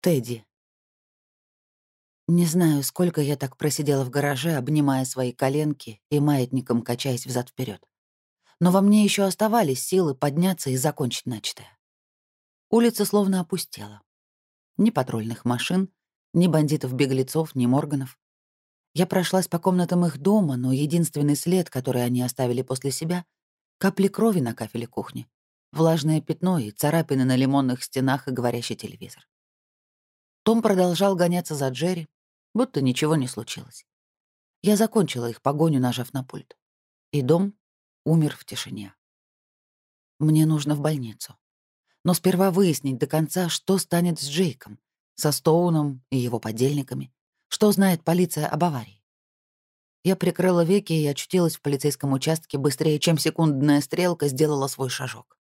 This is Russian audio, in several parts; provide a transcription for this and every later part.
Тедди. Не знаю, сколько я так просидела в гараже, обнимая свои коленки и маятником качаясь взад вперед. Но во мне еще оставались силы подняться и закончить начатое. Улица словно опустела. Ни патрульных машин, ни бандитов-беглецов, ни Морганов. Я прошлась по комнатам их дома, но единственный след, который они оставили после себя — капли крови на кафеле кухни, влажное пятно и царапины на лимонных стенах и говорящий телевизор. Том продолжал гоняться за Джерри, будто ничего не случилось. Я закончила их погоню, нажав на пульт. И дом умер в тишине. Мне нужно в больницу. Но сперва выяснить до конца, что станет с Джейком, со Стоуном и его подельниками, что знает полиция об аварии. Я прикрыла веки и очутилась в полицейском участке быстрее, чем секундная стрелка сделала свой шажок.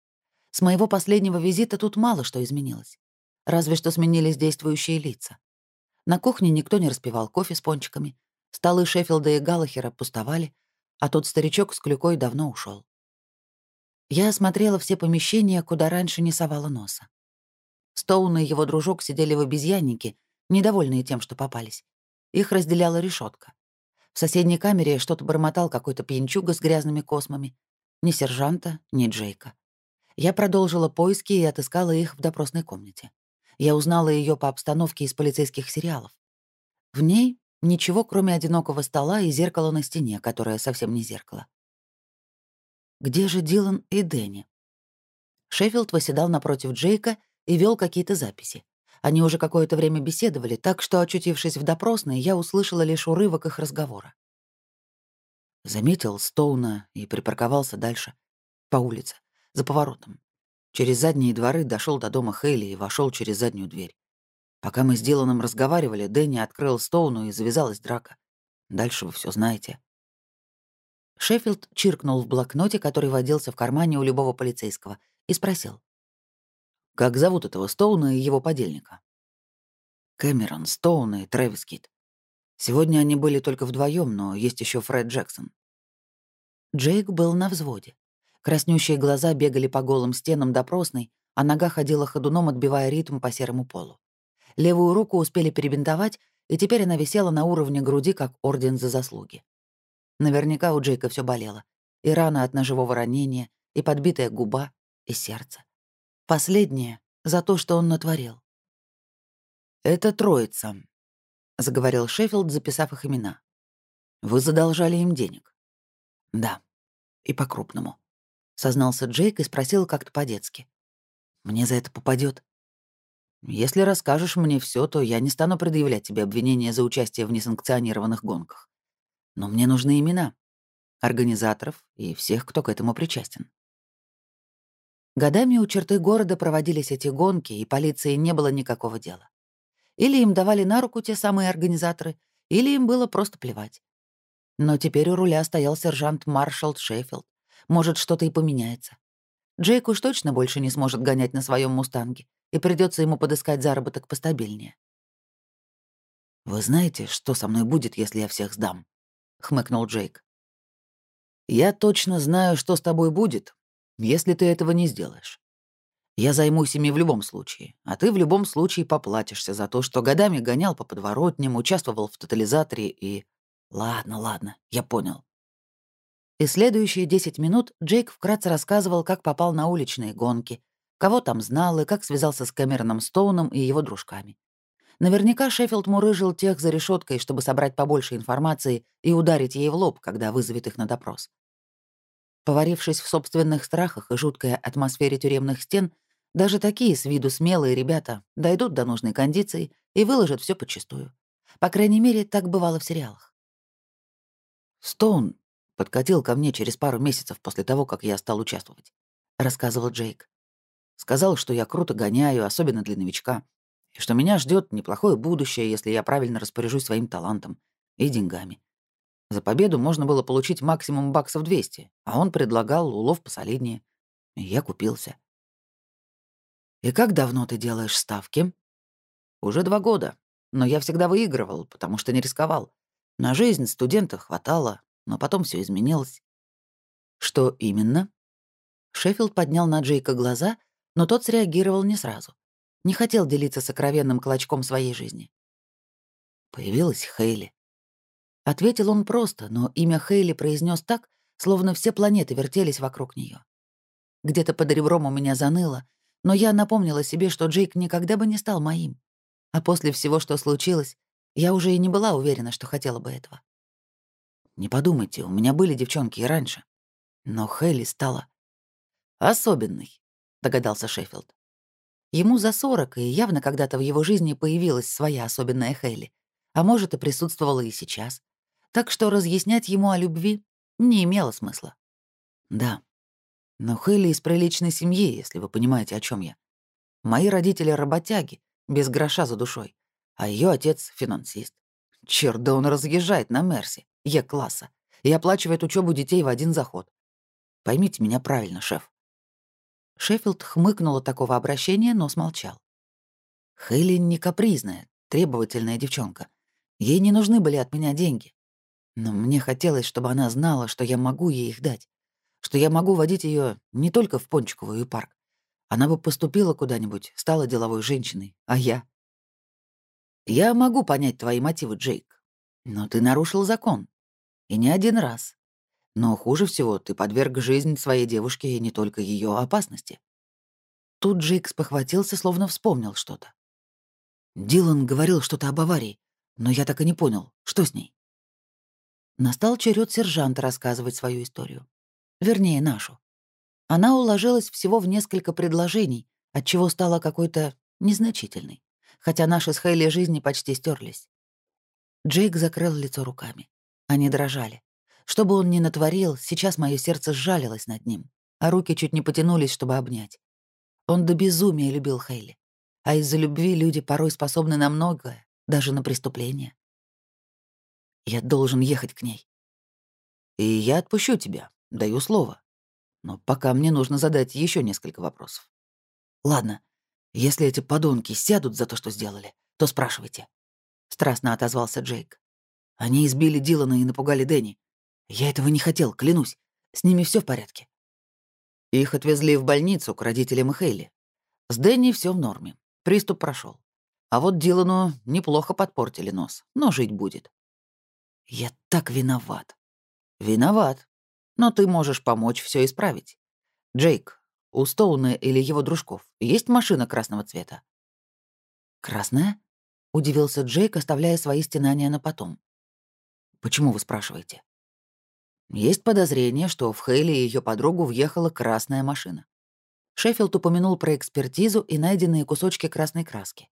С моего последнего визита тут мало что изменилось. Разве что сменились действующие лица. На кухне никто не распивал кофе с пончиками. Столы Шеффилда и Галлахера пустовали, а тот старичок с клюкой давно ушел. Я осмотрела все помещения, куда раньше не совала носа. Стоун и его дружок сидели в обезьяннике, недовольные тем, что попались. Их разделяла решетка. В соседней камере что-то бормотал какой-то пьянчуга с грязными космами. Ни сержанта, ни Джейка. Я продолжила поиски и отыскала их в допросной комнате. Я узнала ее по обстановке из полицейских сериалов. В ней ничего, кроме одинокого стола и зеркала на стене, которое совсем не зеркало. Где же Дилан и Дэнни? Шеффилд восседал напротив Джейка и вел какие-то записи. Они уже какое-то время беседовали, так что, очутившись в допросной, я услышала лишь урывок их разговора. Заметил Стоуна и припарковался дальше, по улице, за поворотом. Через задние дворы дошел до дома Хейли и вошел через заднюю дверь. Пока мы с Диланом разговаривали, Дэнни открыл Стоуну и завязалась драка. Дальше вы все знаете. Шеффилд чиркнул в блокноте, который водился в кармане у любого полицейского, и спросил. «Как зовут этого Стоуна и его подельника?» «Кэмерон, Стоун и Трэвис Кит. Сегодня они были только вдвоем, но есть еще Фред Джексон». Джейк был на взводе. Краснющие глаза бегали по голым стенам допросной, а нога ходила ходуном, отбивая ритм по серому полу. Левую руку успели перебинтовать, и теперь она висела на уровне груди, как орден за заслуги. Наверняка у Джейка все болело. И рана от ножевого ранения, и подбитая губа, и сердце. Последнее — за то, что он натворил. «Это троица», — заговорил Шеффилд, записав их имена. «Вы задолжали им денег?» «Да, и по-крупному сознался Джейк и спросил как-то по-детски. «Мне за это попадет. «Если расскажешь мне все, то я не стану предъявлять тебе обвинения за участие в несанкционированных гонках. Но мне нужны имена организаторов и всех, кто к этому причастен». Годами у черты города проводились эти гонки, и полиции не было никакого дела. Или им давали на руку те самые организаторы, или им было просто плевать. Но теперь у руля стоял сержант Маршалл Шеффилд, может, что-то и поменяется. Джейк уж точно больше не сможет гонять на своем мустанге, и придется ему подыскать заработок постабильнее. «Вы знаете, что со мной будет, если я всех сдам?» — хмыкнул Джейк. «Я точно знаю, что с тобой будет, если ты этого не сделаешь. Я займусь ими в любом случае, а ты в любом случае поплатишься за то, что годами гонял по подворотням, участвовал в тотализаторе и... Ладно, ладно, я понял. И следующие 10 минут Джейк вкратце рассказывал, как попал на уличные гонки, кого там знал и как связался с Кэмероном Стоуном и его дружками. Наверняка Шеффилд мурыжил тех за решеткой, чтобы собрать побольше информации и ударить ей в лоб, когда вызовет их на допрос. Поварившись в собственных страхах и жуткой атмосфере тюремных стен, даже такие с виду смелые ребята дойдут до нужной кондиции и выложат все подчистую. По крайней мере, так бывало в сериалах. «Стоун Подкатил ко мне через пару месяцев после того, как я стал участвовать. Рассказывал Джейк. Сказал, что я круто гоняю, особенно для новичка, и что меня ждет неплохое будущее, если я правильно распоряжусь своим талантом и деньгами. За победу можно было получить максимум баксов 200, а он предлагал улов посолиднее. И я купился. «И как давно ты делаешь ставки?» «Уже два года. Но я всегда выигрывал, потому что не рисковал. На жизнь студента хватало, но потом все изменилось. Что именно? Шеффилд поднял на Джейка глаза, но тот среагировал не сразу. Не хотел делиться сокровенным клочком своей жизни. Появилась Хейли. Ответил он просто, но имя Хейли произнес так, словно все планеты вертелись вокруг нее. Где-то под ребром у меня заныло, но я напомнила себе, что Джейк никогда бы не стал моим. А после всего, что случилось, я уже и не была уверена, что хотела бы этого. Не подумайте, у меня были девчонки и раньше. Но Хейли стала особенной, догадался Шеффилд. Ему за сорок, и явно когда-то в его жизни появилась своя особенная Хейли. А может, и присутствовала и сейчас. Так что разъяснять ему о любви не имело смысла. Да, но Хейли из приличной семьи, если вы понимаете, о чем я. Мои родители — работяги, без гроша за душой, а ее отец — финансист. Черт, да он разъезжает на Мерси, Е-класса, и оплачивает учебу детей в один заход. Поймите меня правильно, шеф. Шеффилд хмыкнул от такого обращения, но смолчал. Хейли не капризная, требовательная девчонка. Ей не нужны были от меня деньги. Но мне хотелось, чтобы она знала, что я могу ей их дать что я могу водить ее не только в Пончиковую и парк. Она бы поступила куда-нибудь, стала деловой женщиной, а я... Я могу понять твои мотивы, Джейк, но ты нарушил закон. И не один раз. Но хуже всего, ты подверг жизнь своей девушке и не только ее опасности. Тут Джейк спохватился, словно вспомнил что-то. Дилан говорил что-то об аварии, но я так и не понял, что с ней. Настал черед сержанта рассказывать свою историю. Вернее, нашу. Она уложилась всего в несколько предложений, отчего стала какой-то незначительной, хотя наши с Хейли жизни почти стерлись. Джейк закрыл лицо руками. Они дрожали. Что бы он ни натворил, сейчас мое сердце сжалилось над ним, а руки чуть не потянулись, чтобы обнять. Он до безумия любил Хейли. А из-за любви люди порой способны на многое, даже на преступление. Я должен ехать к ней. И я отпущу тебя, Даю слово. Но пока мне нужно задать еще несколько вопросов. Ладно, если эти подонки сядут за то, что сделали, то спрашивайте. Страстно отозвался Джейк. Они избили Дилана и напугали Дэнни. Я этого не хотел, клянусь. С ними все в порядке. Их отвезли в больницу к родителям Хейли. С Дэнни все в норме. Приступ прошел. А вот Дилану неплохо подпортили нос, но жить будет. Я так виноват. Виноват, но ты можешь помочь все исправить. Джейк, у Стоуна или его дружков есть машина красного цвета?» «Красная?» — удивился Джейк, оставляя свои стенания на потом. «Почему вы спрашиваете?» «Есть подозрение, что в Хейли и ее подругу въехала красная машина. Шеффилд упомянул про экспертизу и найденные кусочки красной краски.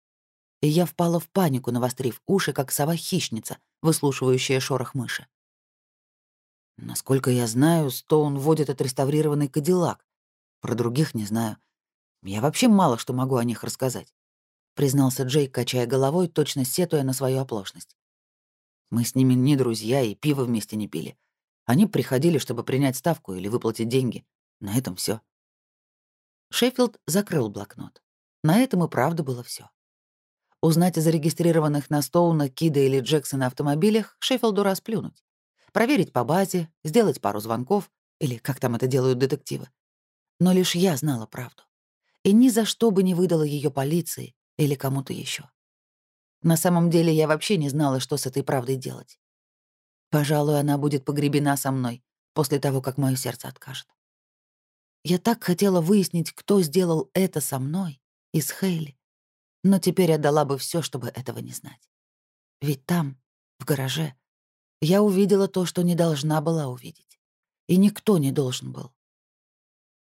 И я впала в панику, навострив уши, как сова-хищница, выслушивающая шорох мыши. Насколько я знаю, Стоун водит отреставрированный Кадиллак. Про других не знаю. Я вообще мало что могу о них рассказать», — признался Джейк, качая головой, точно сетуя на свою оплошность. «Мы с ними не друзья и пиво вместе не пили. Они приходили, чтобы принять ставку или выплатить деньги. На этом все. Шеффилд закрыл блокнот. На этом и правда было все. Узнать о зарегистрированных на Стоуна, Кида или Джексона автомобилях Шеффилду расплюнуть проверить по базе, сделать пару звонков, или как там это делают детективы. Но лишь я знала правду. И ни за что бы не выдала ее полиции или кому-то еще. На самом деле я вообще не знала, что с этой правдой делать. Пожалуй, она будет погребена со мной после того, как мое сердце откажет. Я так хотела выяснить, кто сделал это со мной и с Хейли, но теперь отдала бы все, чтобы этого не знать. Ведь там, в гараже, я увидела то, что не должна была увидеть. И никто не должен был.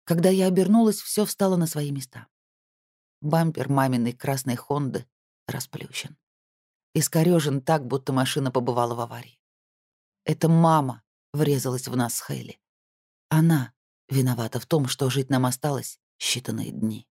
Когда я обернулась, все встало на свои места. Бампер маминой красной Хонды расплющен. Искорёжен так, будто машина побывала в аварии. Это мама врезалась в нас с Хейли. Она виновата в том, что жить нам осталось считанные дни.